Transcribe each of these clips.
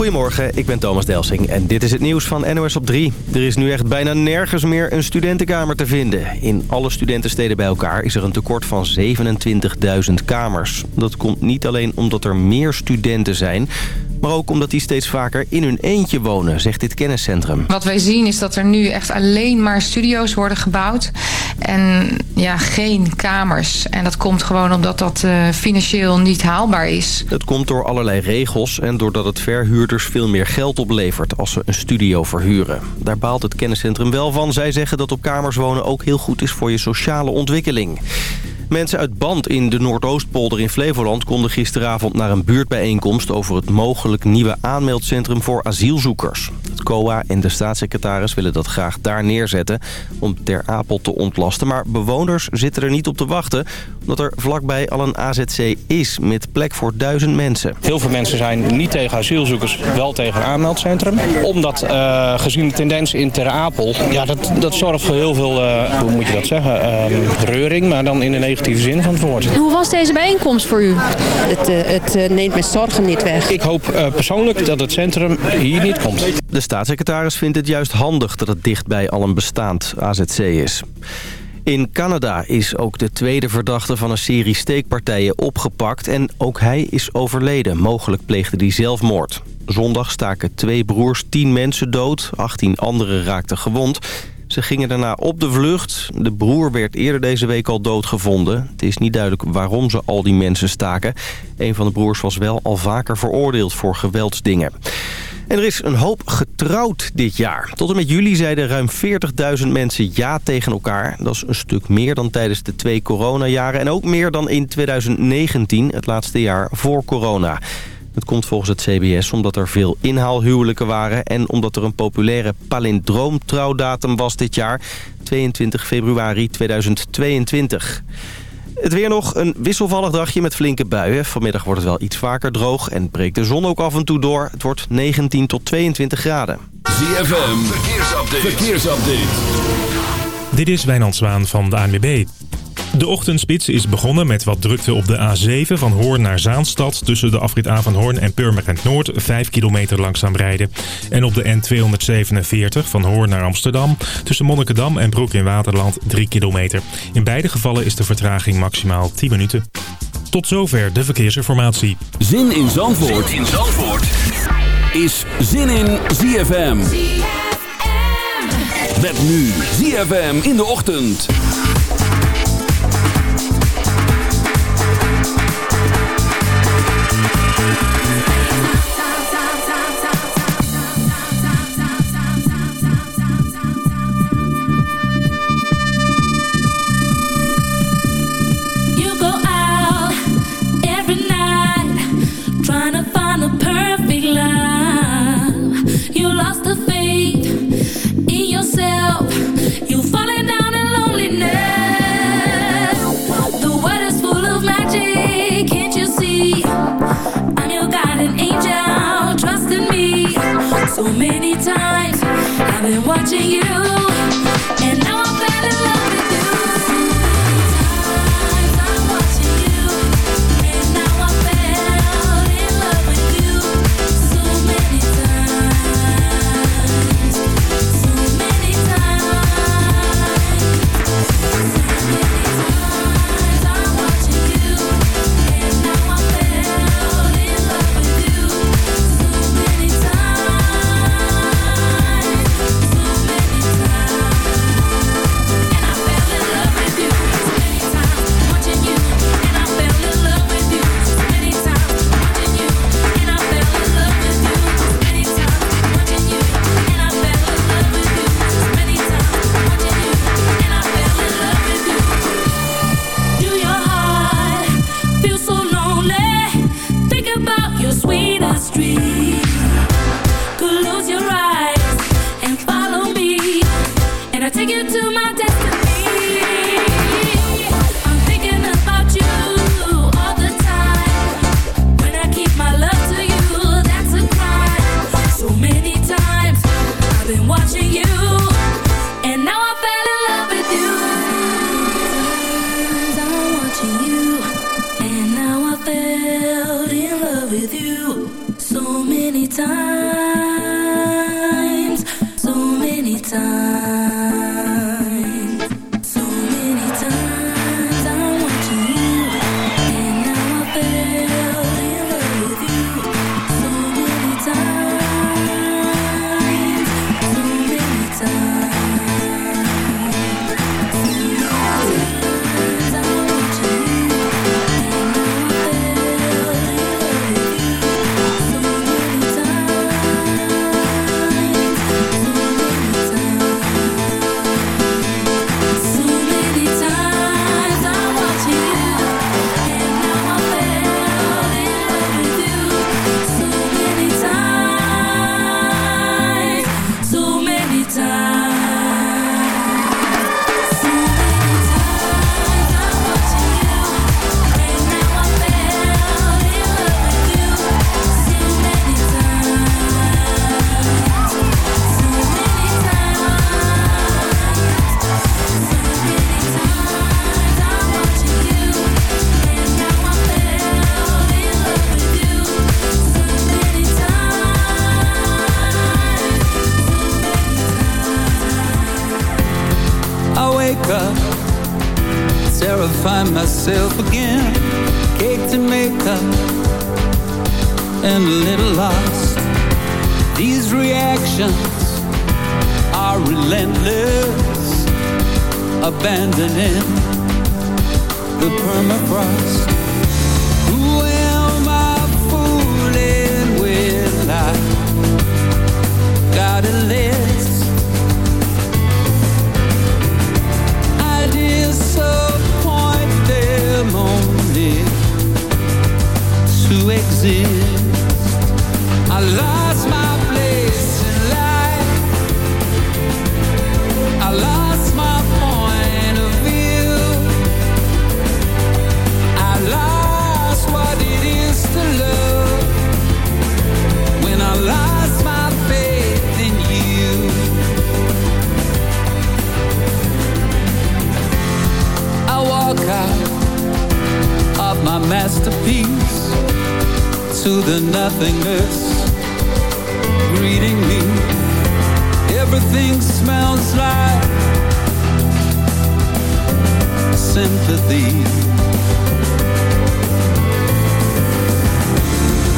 Goedemorgen, ik ben Thomas Delsing en dit is het nieuws van NOS op 3. Er is nu echt bijna nergens meer een studentenkamer te vinden. In alle studentensteden bij elkaar is er een tekort van 27.000 kamers. Dat komt niet alleen omdat er meer studenten zijn... Maar ook omdat die steeds vaker in hun eentje wonen, zegt dit kenniscentrum. Wat wij zien is dat er nu echt alleen maar studio's worden gebouwd. En ja, geen kamers. En dat komt gewoon omdat dat uh, financieel niet haalbaar is. Het komt door allerlei regels en doordat het verhuurders veel meer geld oplevert als ze een studio verhuren. Daar baalt het kenniscentrum wel van. Zij zeggen dat op kamers wonen ook heel goed is voor je sociale ontwikkeling. Mensen uit Band in de Noordoostpolder in Flevoland... konden gisteravond naar een buurtbijeenkomst... over het mogelijk nieuwe aanmeldcentrum voor asielzoekers. Het COA en de staatssecretaris willen dat graag daar neerzetten... om Ter Apel te ontlasten. Maar bewoners zitten er niet op te wachten... omdat er vlakbij al een AZC is met plek voor duizend mensen. Heel veel mensen zijn niet tegen asielzoekers, wel tegen aanmeldcentrum. Omdat uh, gezien de tendens in Ter Apel... Ja, dat, dat zorgt voor heel veel, uh, hoe moet je dat zeggen, uh, reuring... maar dan in de negatieve zin van het woord. Hoe was deze bijeenkomst voor u? Het, uh, het uh, neemt mijn zorgen niet weg. Ik hoop uh, persoonlijk dat het centrum hier niet komt. De staatssecretaris vindt het juist handig dat het dichtbij al een bestaand AZC is. In Canada is ook de tweede verdachte van een serie steekpartijen opgepakt... en ook hij is overleden. Mogelijk pleegde hij zelfmoord. Zondag staken twee broers tien mensen dood. 18 anderen raakten gewond. Ze gingen daarna op de vlucht. De broer werd eerder deze week al doodgevonden. Het is niet duidelijk waarom ze al die mensen staken. Een van de broers was wel al vaker veroordeeld voor geweldsdingen. En er is een hoop getrouwd dit jaar. Tot en met juli zeiden ruim 40.000 mensen ja tegen elkaar. Dat is een stuk meer dan tijdens de twee coronajaren. En ook meer dan in 2019, het laatste jaar voor corona. Het komt volgens het CBS omdat er veel inhaalhuwelijken waren... en omdat er een populaire palindroomtrouwdatum was dit jaar. 22 februari 2022. Het weer nog een wisselvallig dagje met flinke buien. Vanmiddag wordt het wel iets vaker droog en breekt de zon ook af en toe door. Het wordt 19 tot 22 graden. ZFM, verkeersupdate. verkeersupdate. Dit is Wijnand Zwaan van de ANWB. De ochtendspits is begonnen met wat drukte op de A7 van Hoorn naar Zaanstad... tussen de afrit Hoorn en Purmerend Noord 5 kilometer langzaam rijden. En op de N247 van Hoorn naar Amsterdam... tussen Monnikendam en Broek in Waterland 3 kilometer. In beide gevallen is de vertraging maximaal 10 minuten. Tot zover de verkeersinformatie. Zin in Zandvoort, zin in Zandvoort. is Zin in ZFM. Met nu ZFM in de ochtend. Many times. I've been watching you kindness greeting me. Everything smells like sympathy.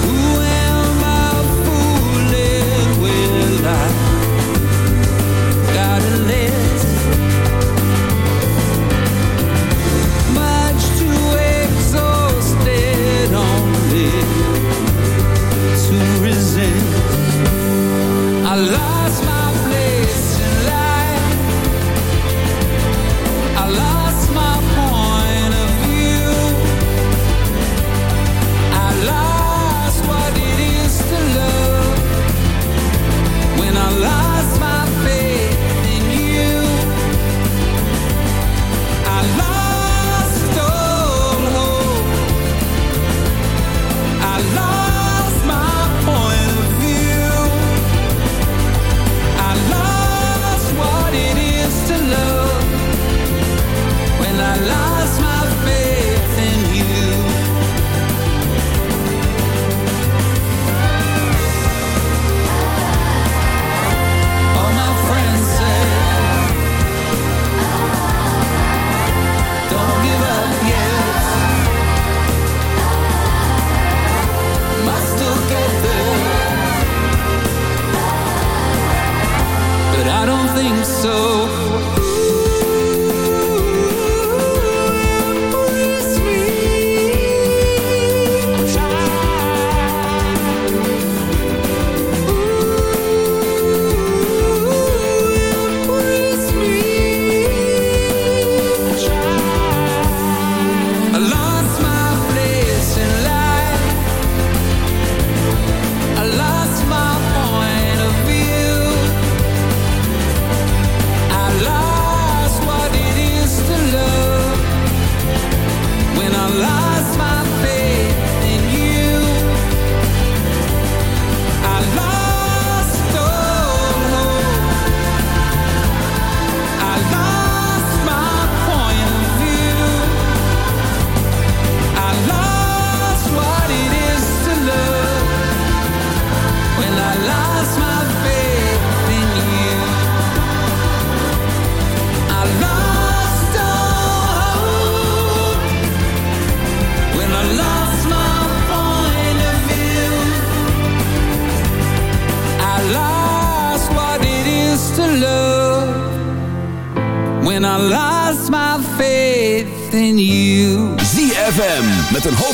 Who am I fooling with? I gotta live.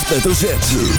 Hoofdletter Z.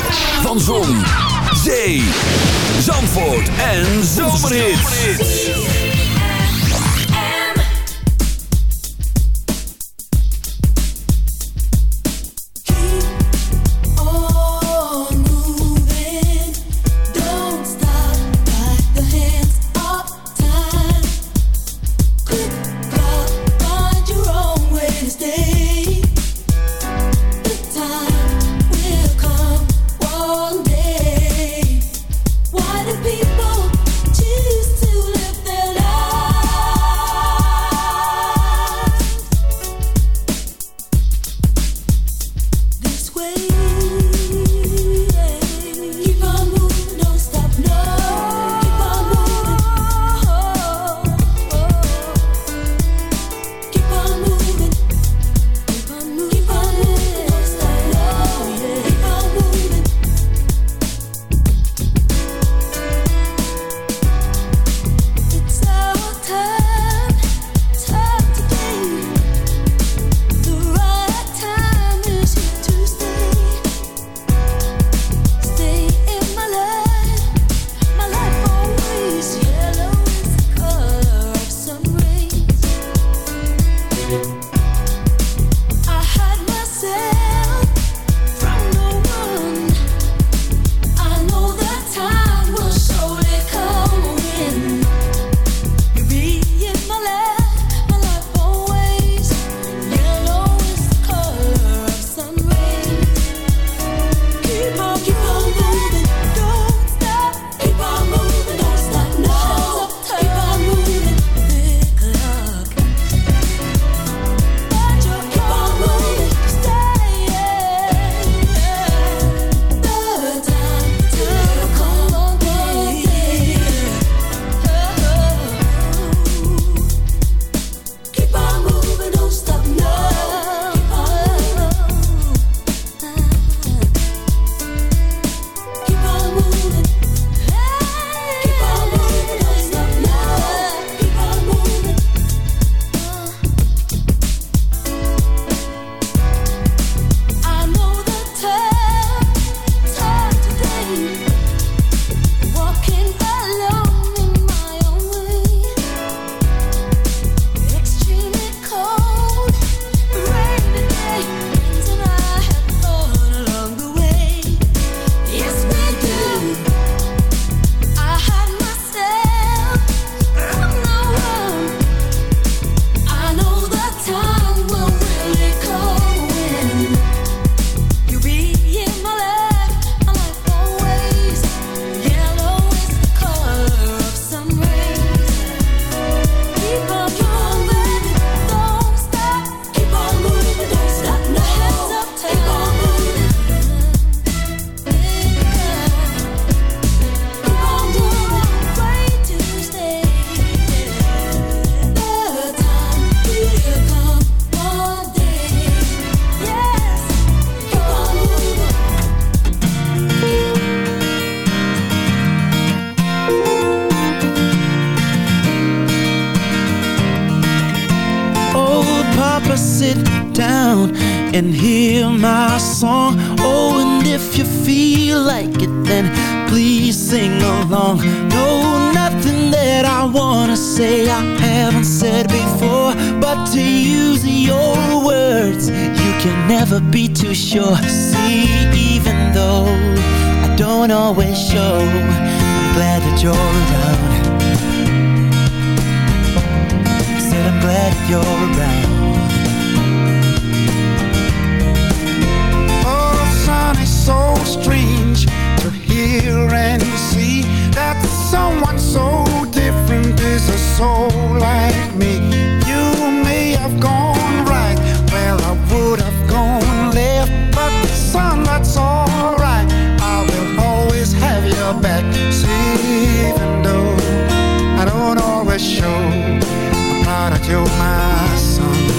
show, I'm proud that you're my son.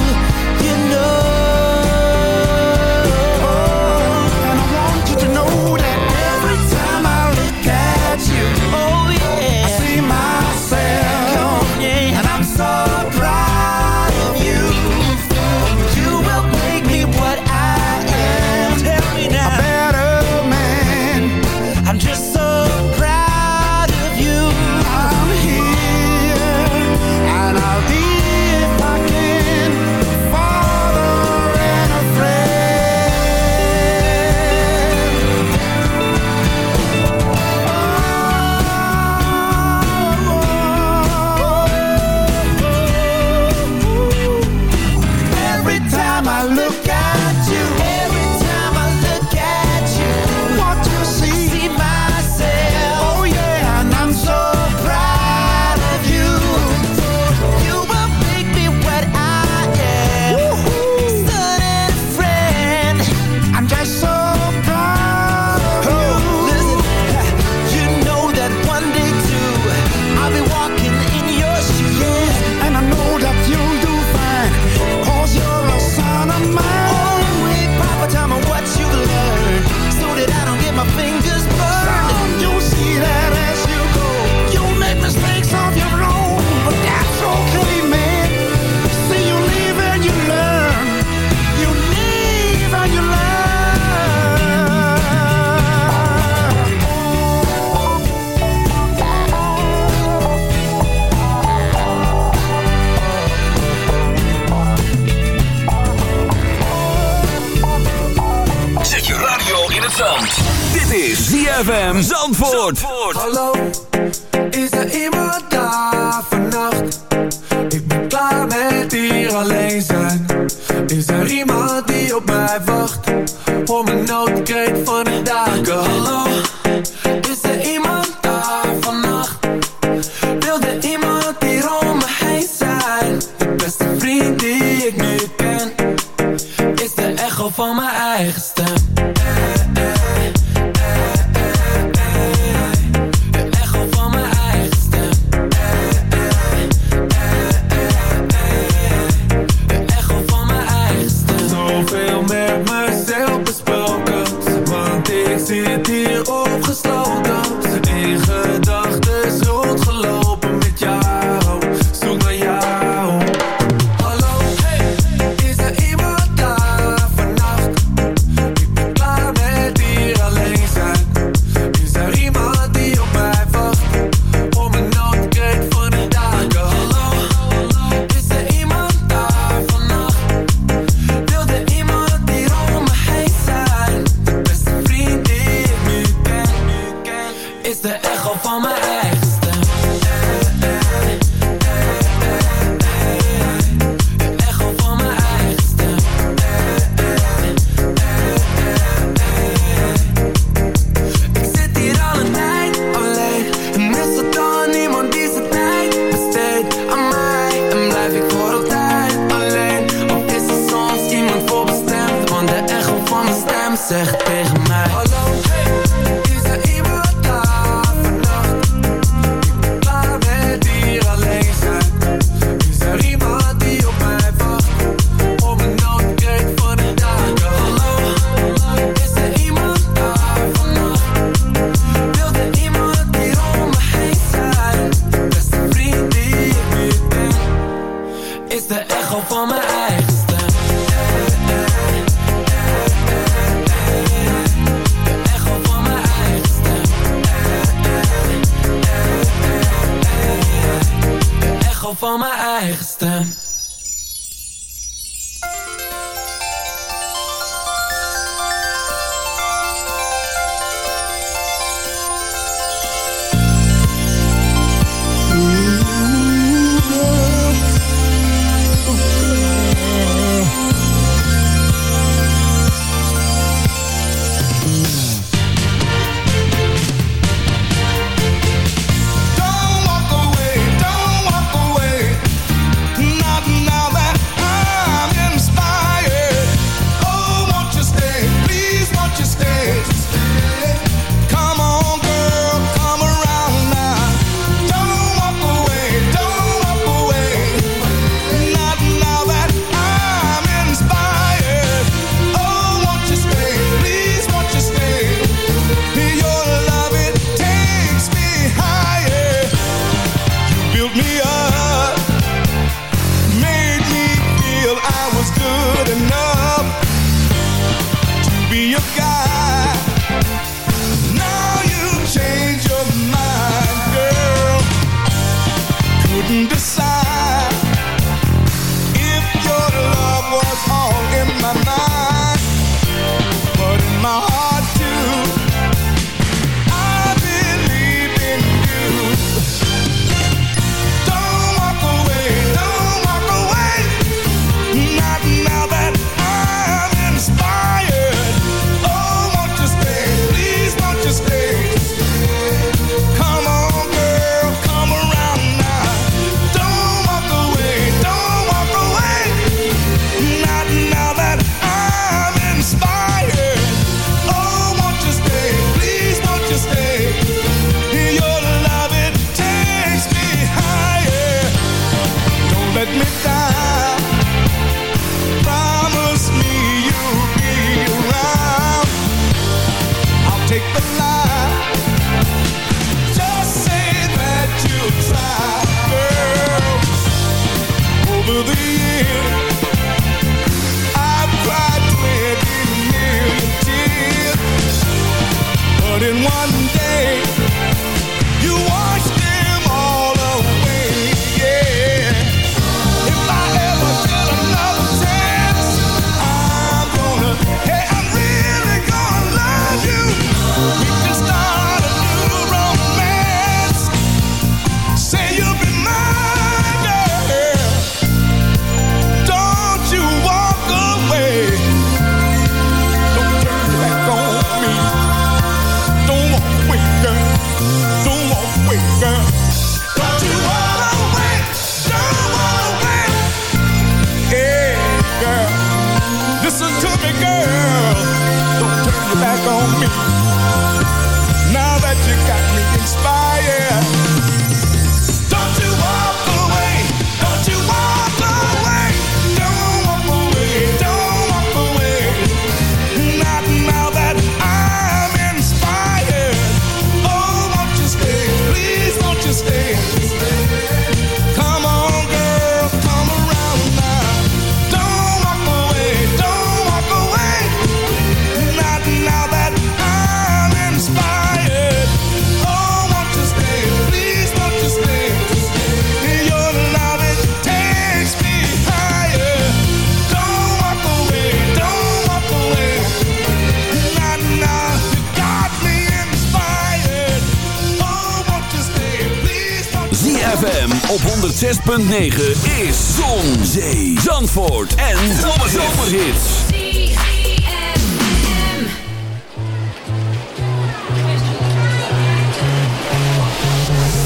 106.9 is Zon, Zee, Zandvoort en Zomerhits.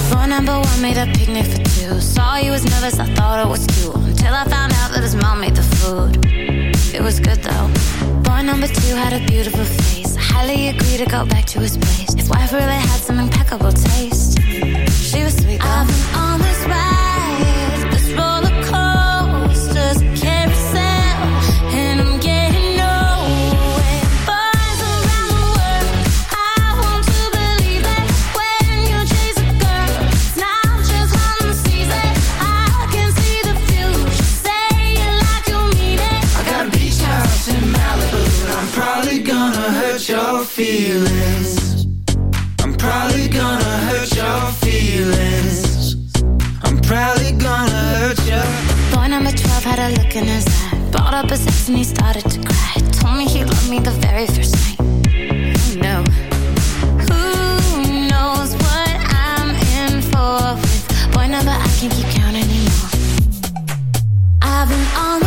Phone number one made a picnic for two. Saw you was nervous, I thought it was cool. Until I found out that his mom made the food. It was good though. Boy number two had a beautiful face. Highly agree to go back to his place. His wife really had some impeccable taste. She was sweet. Though. I've been on this ride. feelings. I'm probably gonna hurt your feelings. I'm probably gonna hurt you Boy number 12 had a look in his eye. Bought up his ex and he started to cry. Told me he loved me the very first night. Oh no Who knows what I'm in for with Boy number I can't keep counting anymore. I've been on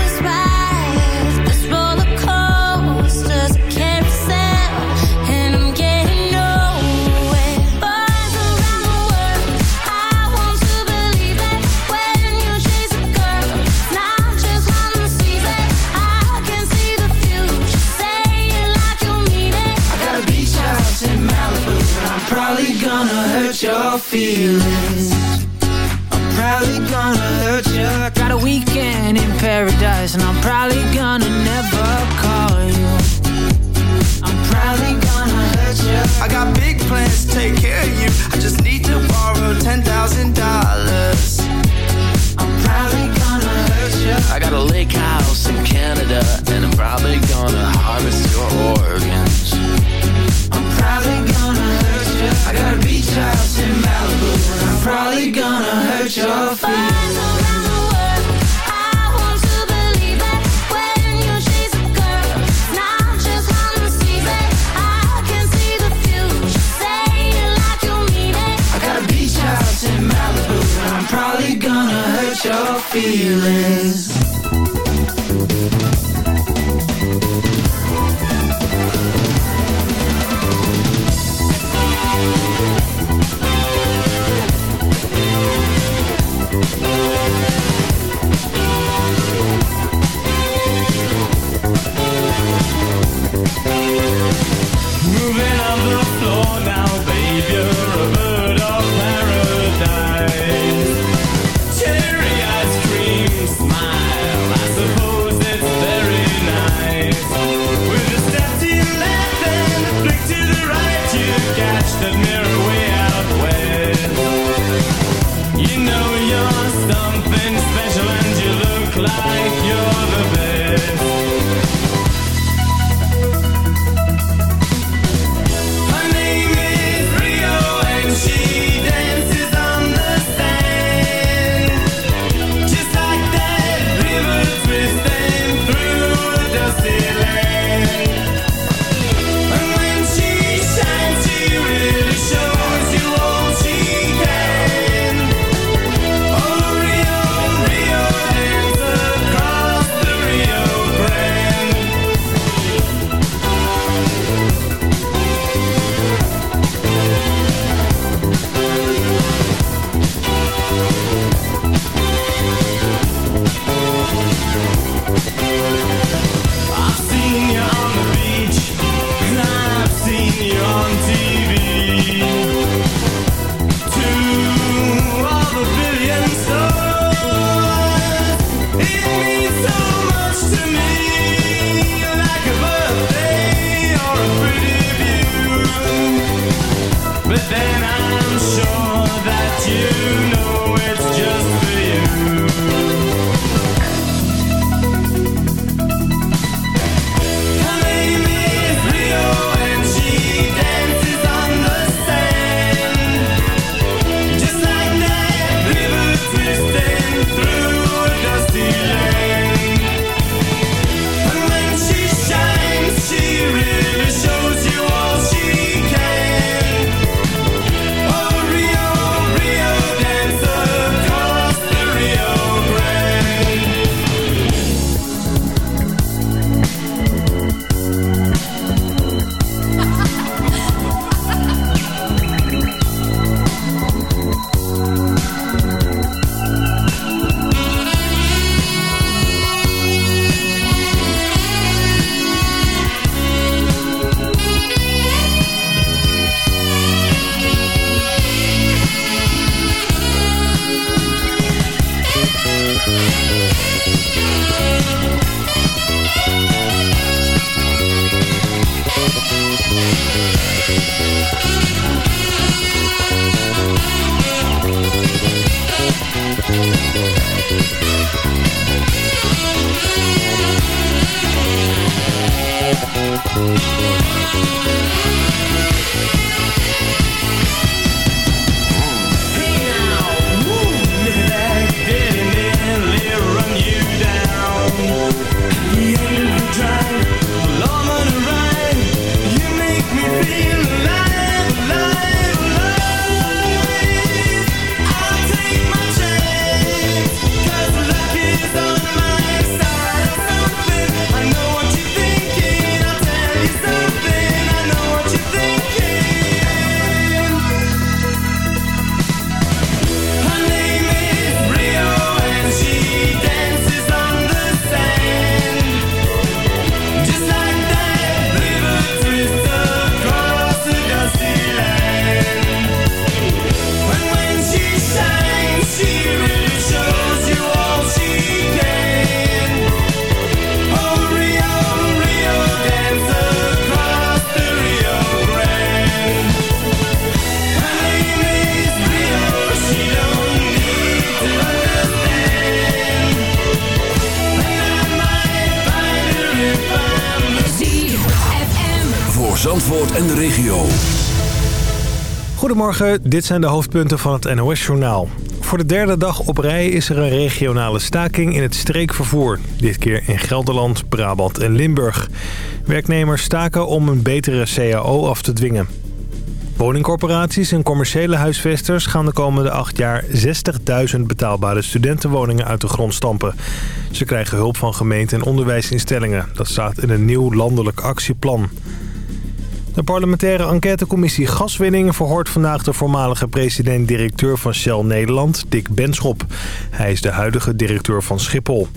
feelings I'm probably gonna hurt you Got a weekend in paradise And I'm probably gonna never call you. I'm probably gonna hurt you I got big plans to take care of you. I just need to borrow $10,000 feelings. Dit zijn de hoofdpunten van het NOS-journaal. Voor de derde dag op rij is er een regionale staking in het streekvervoer. Dit keer in Gelderland, Brabant en Limburg. Werknemers staken om een betere CAO af te dwingen. Woningcorporaties en commerciële huisvesters gaan de komende acht jaar 60.000 betaalbare studentenwoningen uit de grond stampen. Ze krijgen hulp van gemeenten en onderwijsinstellingen. Dat staat in een nieuw landelijk actieplan. De parlementaire enquêtecommissie Gaswinning verhoort vandaag de voormalige president-directeur van Shell Nederland, Dick Benschop. Hij is de huidige directeur van Schiphol.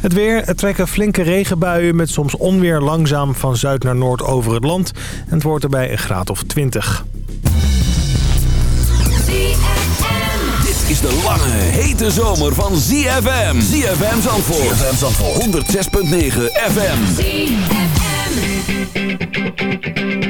Het weer, er trekken flinke regenbuien met soms onweer langzaam van zuid naar noord over het land. En het wordt erbij een graad of 20. Dit is de lange, hete zomer van ZFM. ZFM Zandvoort. ZFM Zandvoort. 106.9 FM. Well,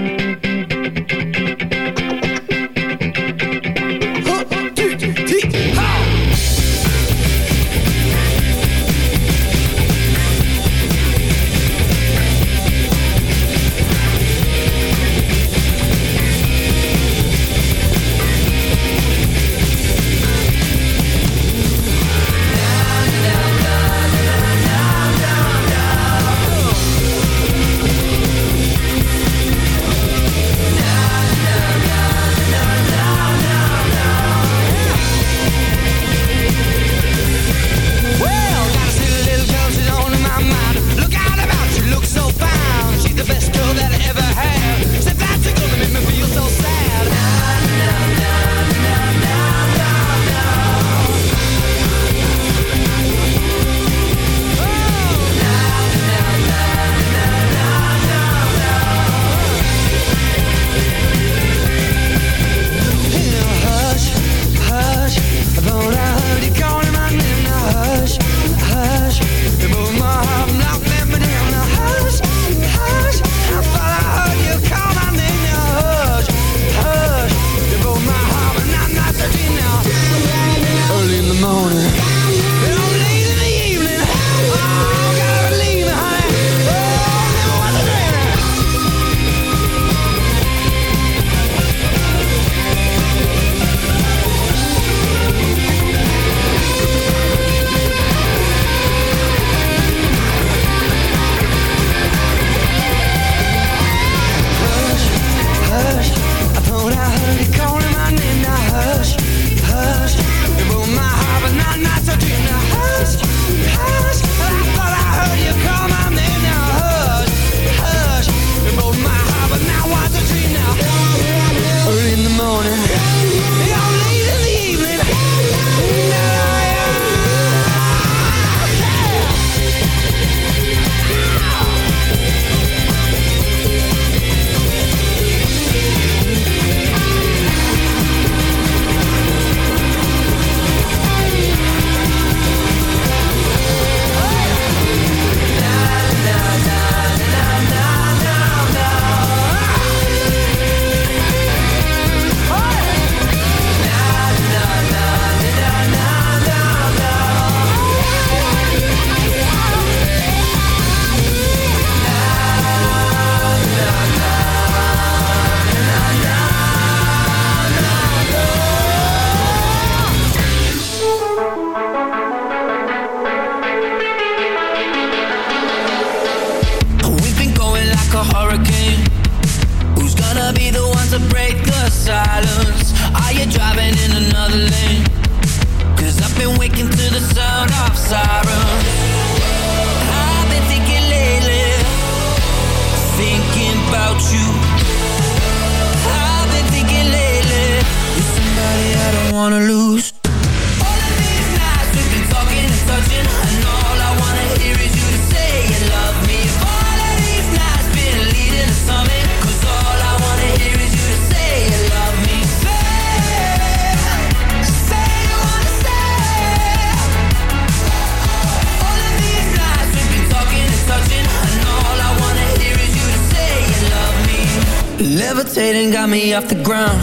Levitating got me off the ground,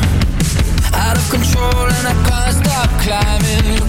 out of control, and I can't stop climbing.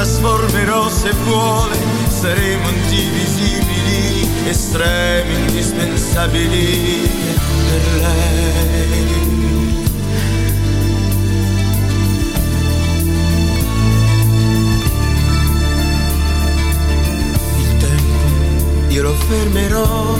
trasformerò se vuole, saremo indivisibili, estremi, indispensabili per lei. Il tempo io lo fermerò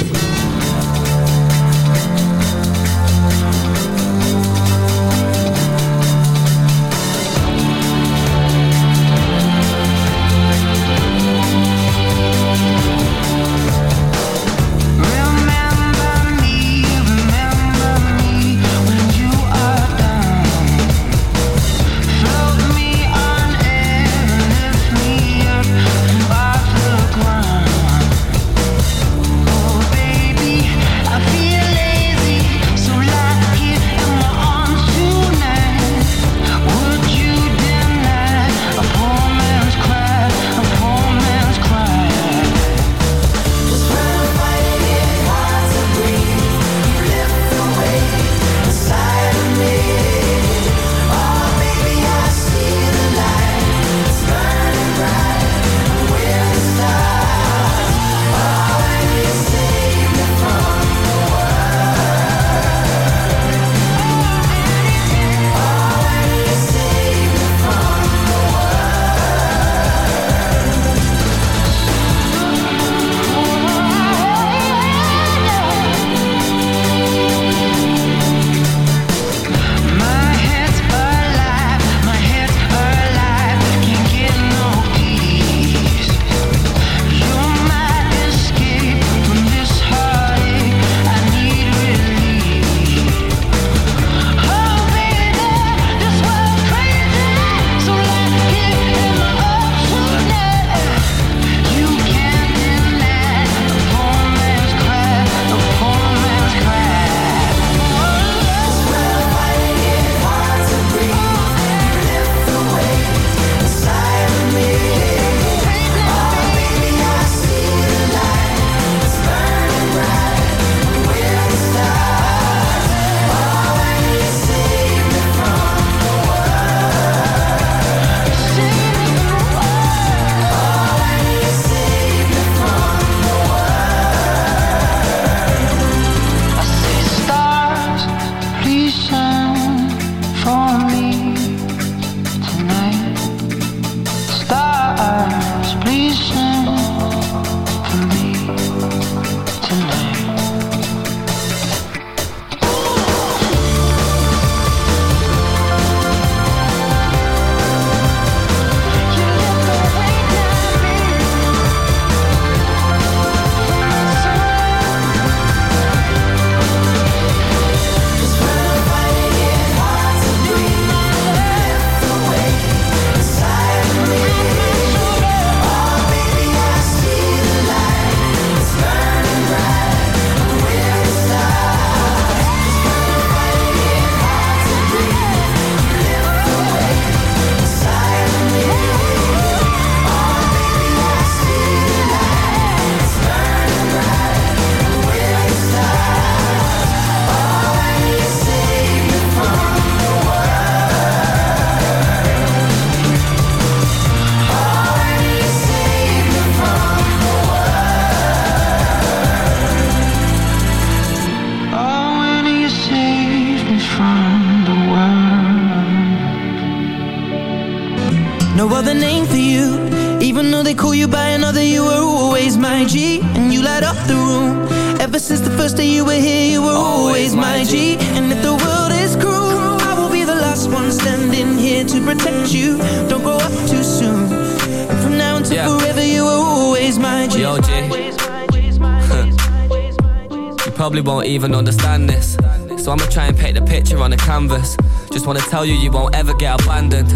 Even understand this. So I'ma try and paint the picture on the canvas. Just wanna tell you, you won't ever get abandoned.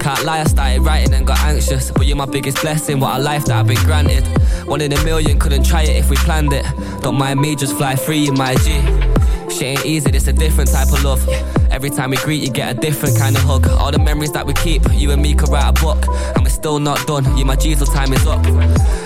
Can't lie, I started writing and got anxious. But you're my biggest blessing, what a life that I've been granted. One in a million, couldn't try it if we planned it. Don't mind me, just fly free in my G. Shit ain't easy, this a different type of love. Every time we greet, you get a different kind of hug. All the memories that we keep, you and me could write a book. And we're still not done, you my till time is up.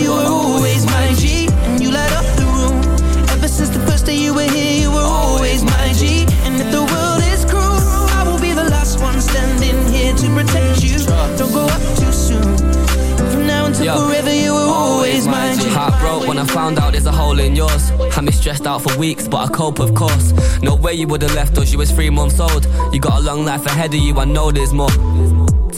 You were always my G And you light up the room Ever since the first day you were here You were always my G And if the world is cruel I will be the last one standing here To protect you Don't go up too soon From now until Yo. forever You were always my G Heart broke when I found out there's a hole in yours. Had me stressed out for weeks, but I cope, of course. No way you would have left us, you was three months old. You got a long life ahead of you, I know there's more.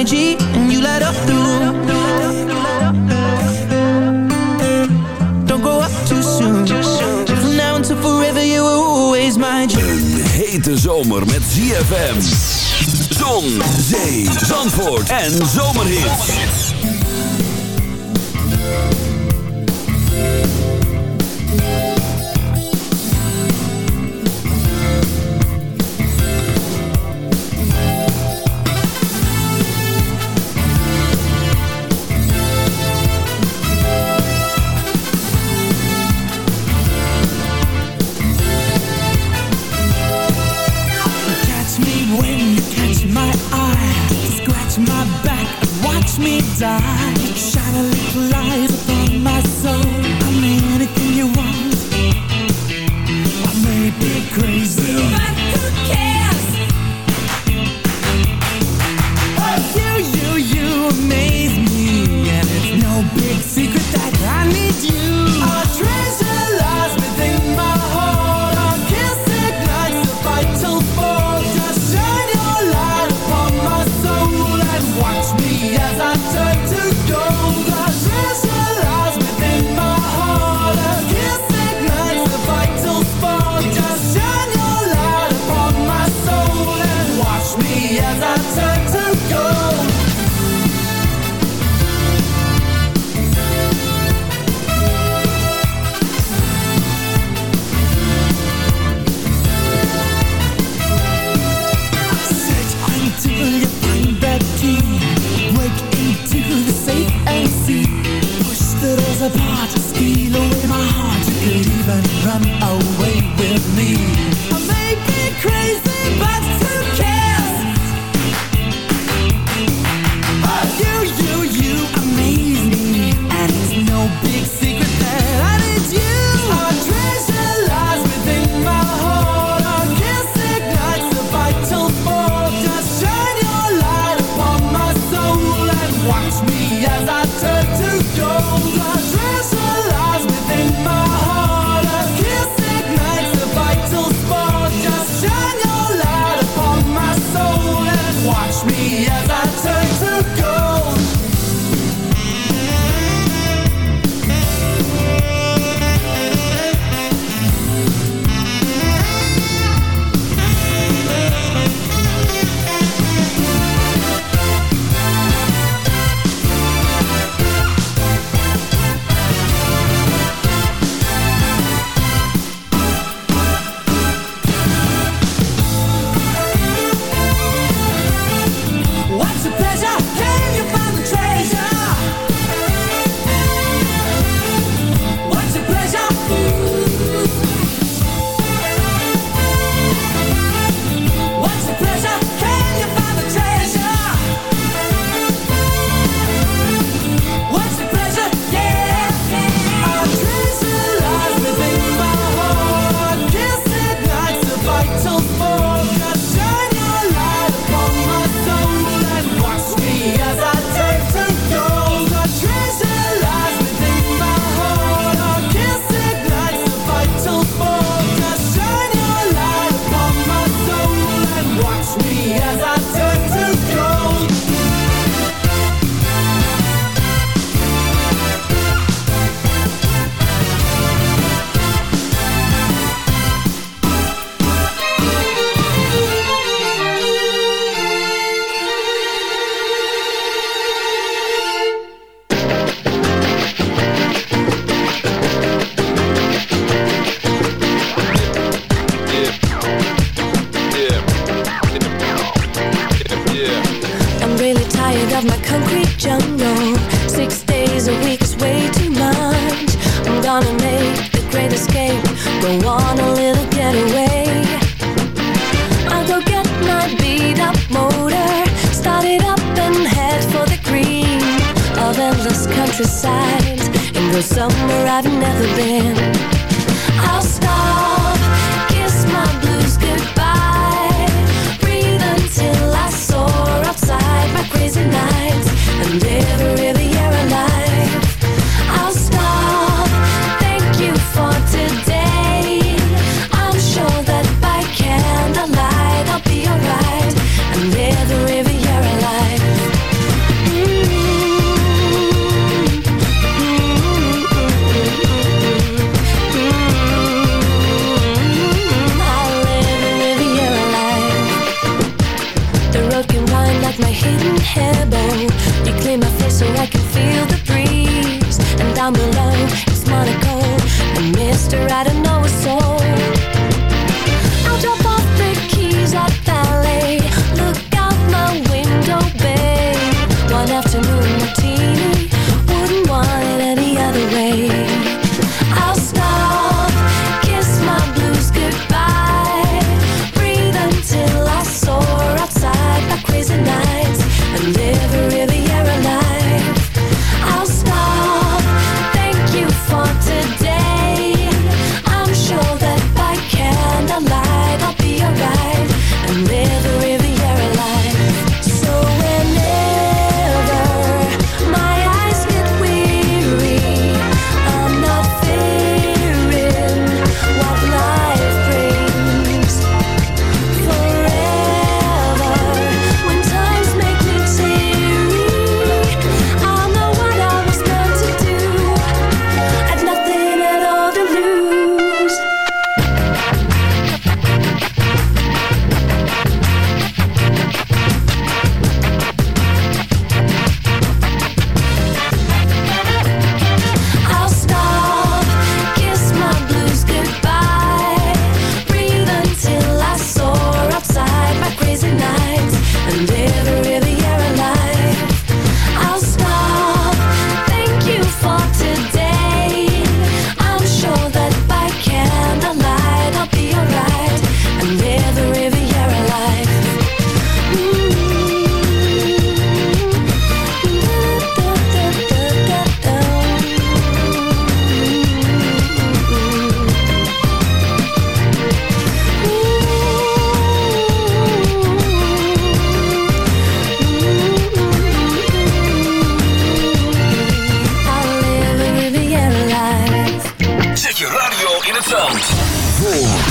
always my G And you light up the room Don't go up too soon From now until forever You were always my Een hete zomer met ZFM. Zon, zee, zandvoort en zomerhits.